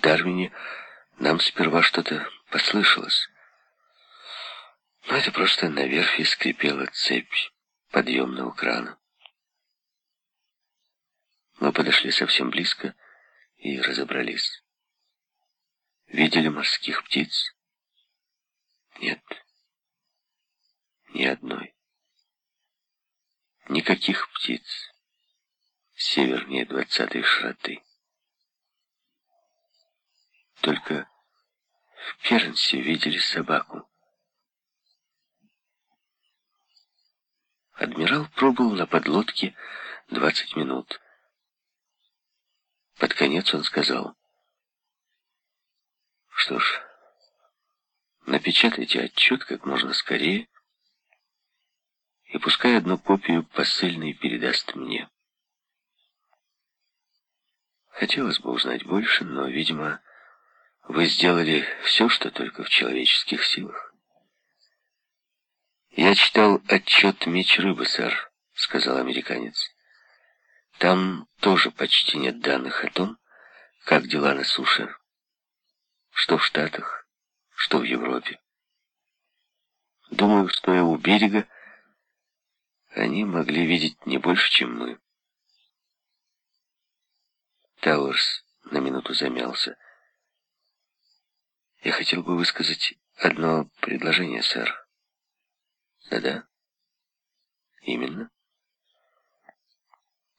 Дарвине нам сперва что-то послышалось. Но это просто на верфи скрипела цепь подъемного крана. Мы подошли совсем близко и разобрались. Видели морских птиц? Нет. Ни одной. Никаких птиц. Севернее двадцатой широты. Только в Кернсе видели собаку. Адмирал пробыл на подлодке двадцать минут. Под конец он сказал, что ж, напечатайте отчет как можно скорее, и пускай одну копию посыльный передаст мне. Хотелось бы узнать больше, но, видимо, вы сделали все, что только в человеческих силах. «Я читал отчет «Меч рыбы», сэр», — сказал американец. «Там тоже почти нет данных о том, как дела на суше, что в Штатах, что в Европе. Думаю, стоя у берега, они могли видеть не больше, чем мы. Тауэрс на минуту замялся. Я хотел бы высказать одно предложение, сэр. Да-да. Именно.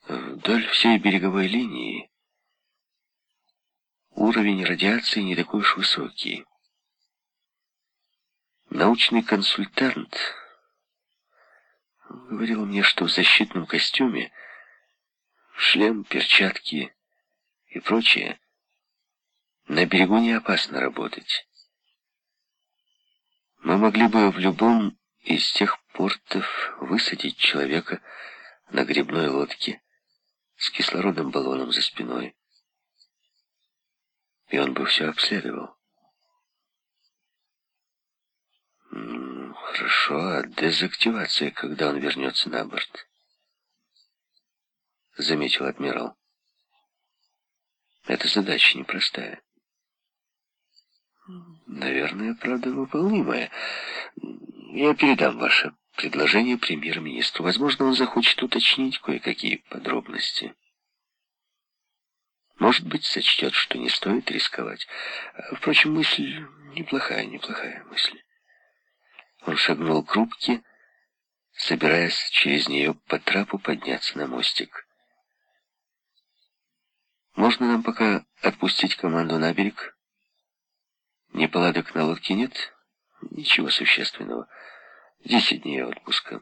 Вдоль всей береговой линии уровень радиации не такой уж высокий. Научный консультант говорил мне, что в защитном костюме шлем, перчатки и прочее на берегу не опасно работать. Мы могли бы в любом из тех портов высадить человека на грибной лодке с кислородным баллоном за спиной. И он бы все обследовал. Хорошо, а дезактивация, когда он вернется на борт? Заметил адмирал. Эта задача непростая. Наверное, правда, выполнимая. Я передам ваше предложение премьер-министру. Возможно, он захочет уточнить кое-какие подробности. Может быть, сочтет, что не стоит рисковать. Впрочем, мысль неплохая, неплохая мысль. Он шагнул к рубке, собираясь через нее по трапу подняться на мостик. «Можно нам пока отпустить команду на берег?» «Неполадок на лодке нет?» «Ничего существенного. Десять дней отпуска»,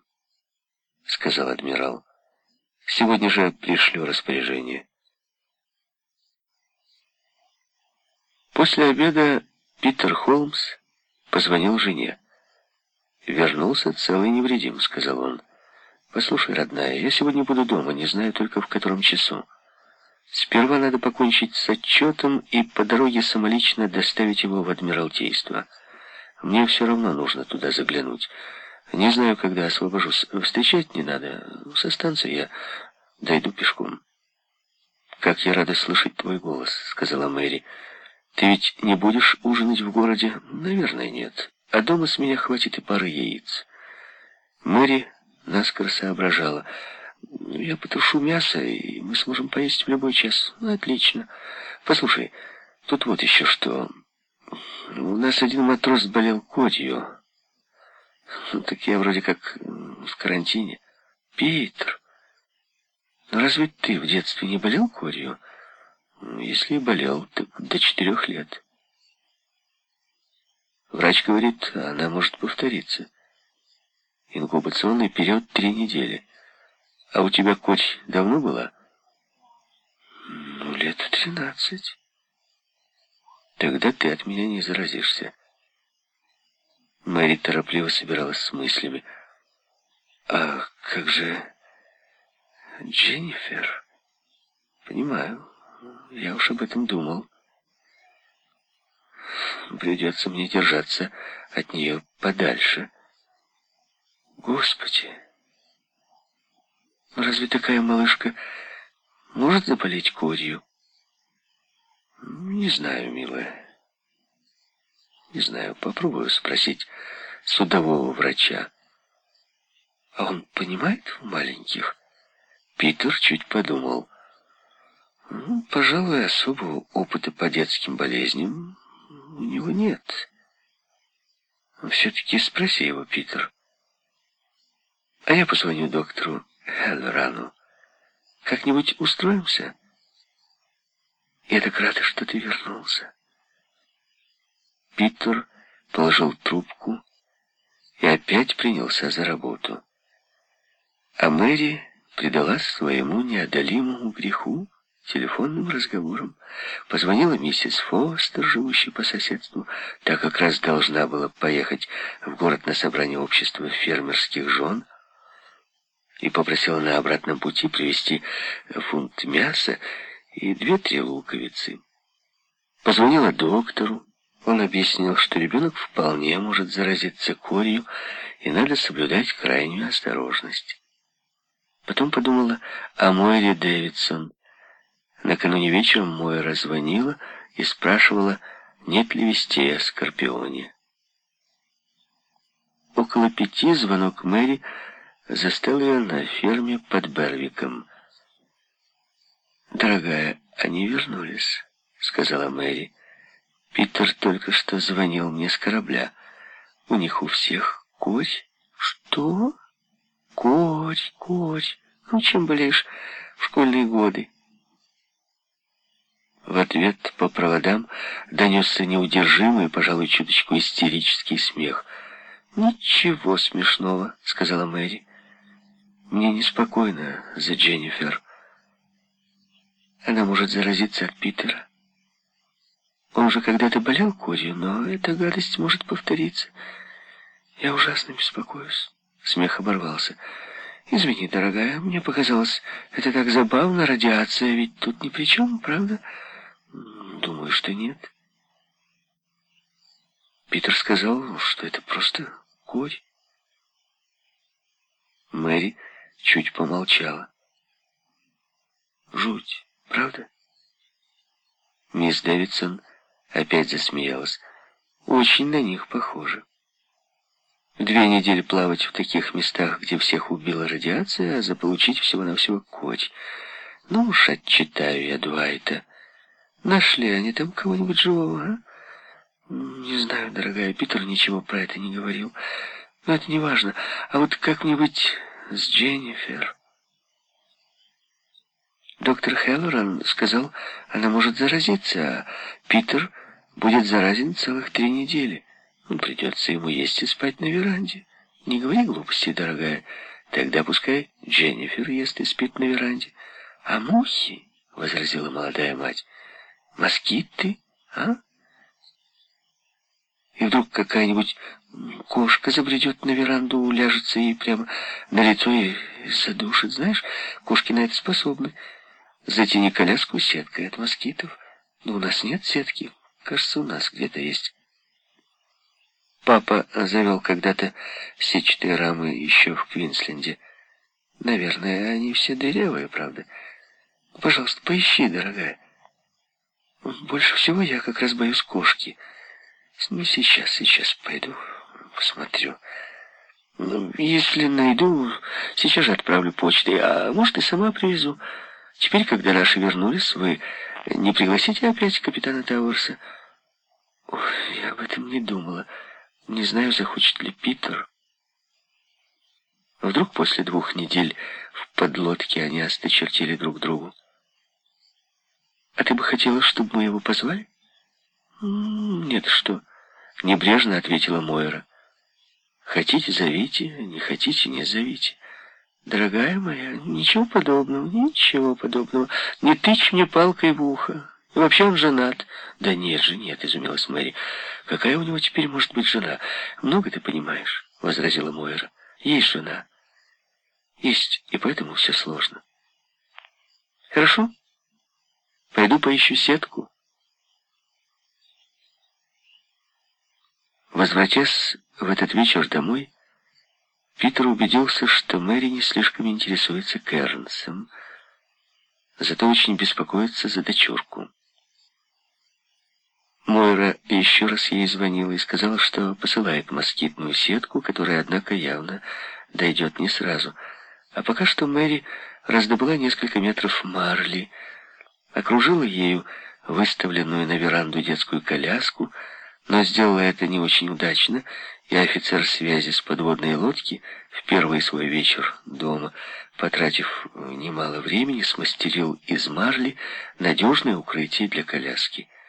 — сказал адмирал. «Сегодня же пришлю распоряжение». После обеда Питер Холмс позвонил жене. «Вернулся целый невредим», — сказал он. «Послушай, родная, я сегодня буду дома, не знаю только в котором часу. Сперва надо покончить с отчетом и по дороге самолично доставить его в Адмиралтейство. Мне все равно нужно туда заглянуть. Не знаю, когда освобожусь. Встречать не надо. Со станции я дойду пешком». «Как я рада слышать твой голос», — сказала Мэри. Ты ведь не будешь ужинать в городе? Наверное, нет. А дома с меня хватит и пары яиц. Мэри наскоро соображала. Я потушу мясо, и мы сможем поесть в любой час. Ну, отлично. Послушай, тут вот еще что. У нас один матрос болел кодью. Ну, так я вроде как в карантине. Питер, ну разве ты в детстве не болел кодью? Если и болел, так до четырех лет. Врач говорит, она может повториться. Инкубационный период три недели. А у тебя коч давно была? Ну, лет тринадцать. Тогда ты от меня не заразишься. Мэри торопливо собиралась с мыслями. А как же Дженнифер? Понимаю. Я уж об этом думал. Придется мне держаться от нее подальше. Господи! Разве такая малышка может заболеть корью? Не знаю, милая. Не знаю, попробую спросить судового врача. А он понимает в маленьких? Питер чуть подумал. Ну, пожалуй, особого опыта по детским болезням у него нет. Все-таки спроси его, Питер. А я позвоню доктору Хеллорану. Как-нибудь устроимся? Я так рада, что ты вернулся. Питер положил трубку и опять принялся за работу. А Мэри предалась своему неодолимому греху телефонным разговором. Позвонила миссис Фостер, живущая по соседству, так как раз должна была поехать в город на собрание общества фермерских жен, и попросила на обратном пути привезти фунт мяса и две-три луковицы. Позвонила доктору, он объяснил, что ребенок вполне может заразиться корью, и надо соблюдать крайнюю осторожность. Потом подумала о Мойре Дэвидсон. Накануне вечером Мойра звонила и спрашивала, нет ли вести о Скорпионе. Около пяти звонок Мэри застал ее на ферме под Бервиком. «Дорогая, они вернулись», — сказала Мэри. Питер только что звонил мне с корабля. У них у всех корь. Что? Корь, корь. Ну, чем болеешь в школьные годы? В ответ по проводам донесся неудержимый, пожалуй, чуточку истерический смех. «Ничего смешного», — сказала Мэри. «Мне неспокойно за Дженнифер. Она может заразиться от Питера. Он уже когда-то болел корью, но эта гадость может повториться. Я ужасно беспокоюсь. Смех оборвался. Извини, дорогая, мне показалось, это так забавно, радиация ведь тут ни при чем, правда? Думаю, что нет. Питер сказал, что это просто корь. Мэри чуть помолчала. Жуть, правда? Мисс Дэвидсон Опять засмеялась. Очень на них похоже. Две недели плавать в таких местах, где всех убила радиация, а заполучить всего-навсего коть. Ну уж отчитаю я Дуайта. Нашли они там кого-нибудь живого, а? Не знаю, дорогая, Питер ничего про это не говорил. Но это не важно. А вот как-нибудь с Дженнифер... Доктор Хеллоран сказал, она может заразиться, а Питер будет заразен целых три недели. Ну, придется ему есть и спать на веранде. Не говори глупости, дорогая. Тогда пускай Дженнифер ест и спит на веранде. А мухи, — возразила молодая мать, — москиты, а? И вдруг какая-нибудь кошка забредет на веранду, уляжется ей прямо на лицо и задушит. Знаешь, кошки на это способны. Затяни коляску сеткой от москитов. Но у нас нет сетки. Кажется, у нас где-то есть. Папа завел когда-то сетчатые рамы еще в Квинсленде. Наверное, они все дырявые, правда? Пожалуйста, поищи, дорогая. Больше всего я как раз боюсь кошки. Ну, сейчас, сейчас пойду, посмотрю. Ну, если найду, сейчас же отправлю почтой, а может и сама привезу. Теперь, когда наши вернулись, вы не пригласите опять капитана Тауэрса? Ох, я об этом не думала. Не знаю, захочет ли Питер. Вдруг после двух недель в подлодке они осточертили друг другу. А ты бы хотела, чтобы мы его позвали? Нет, что? Небрежно ответила Мойра. Хотите, зовите, не хотите, не зовите. Дорогая моя, ничего подобного, ничего подобного. Не тычь мне палкой в ухо. И вообще он женат. Да нет же, нет, изумилась Мэри. Какая у него теперь может быть жена? Много ты понимаешь, возразила Мойра. Есть жена. Есть, и поэтому все сложно. Хорошо? Пойду поищу сетку. Возвратясь в этот вечер домой, Питер убедился, что Мэри не слишком интересуется Кернсом, зато очень беспокоится за дочурку. Барбара еще раз ей звонила и сказала, что посылает москитную сетку, которая, однако, явно дойдет не сразу. А пока что Мэри раздобыла несколько метров марли, окружила ею выставленную на веранду детскую коляску, но сделала это не очень удачно, и офицер связи с подводной лодки в первый свой вечер дома, потратив немало времени, смастерил из марли надежное укрытие для коляски.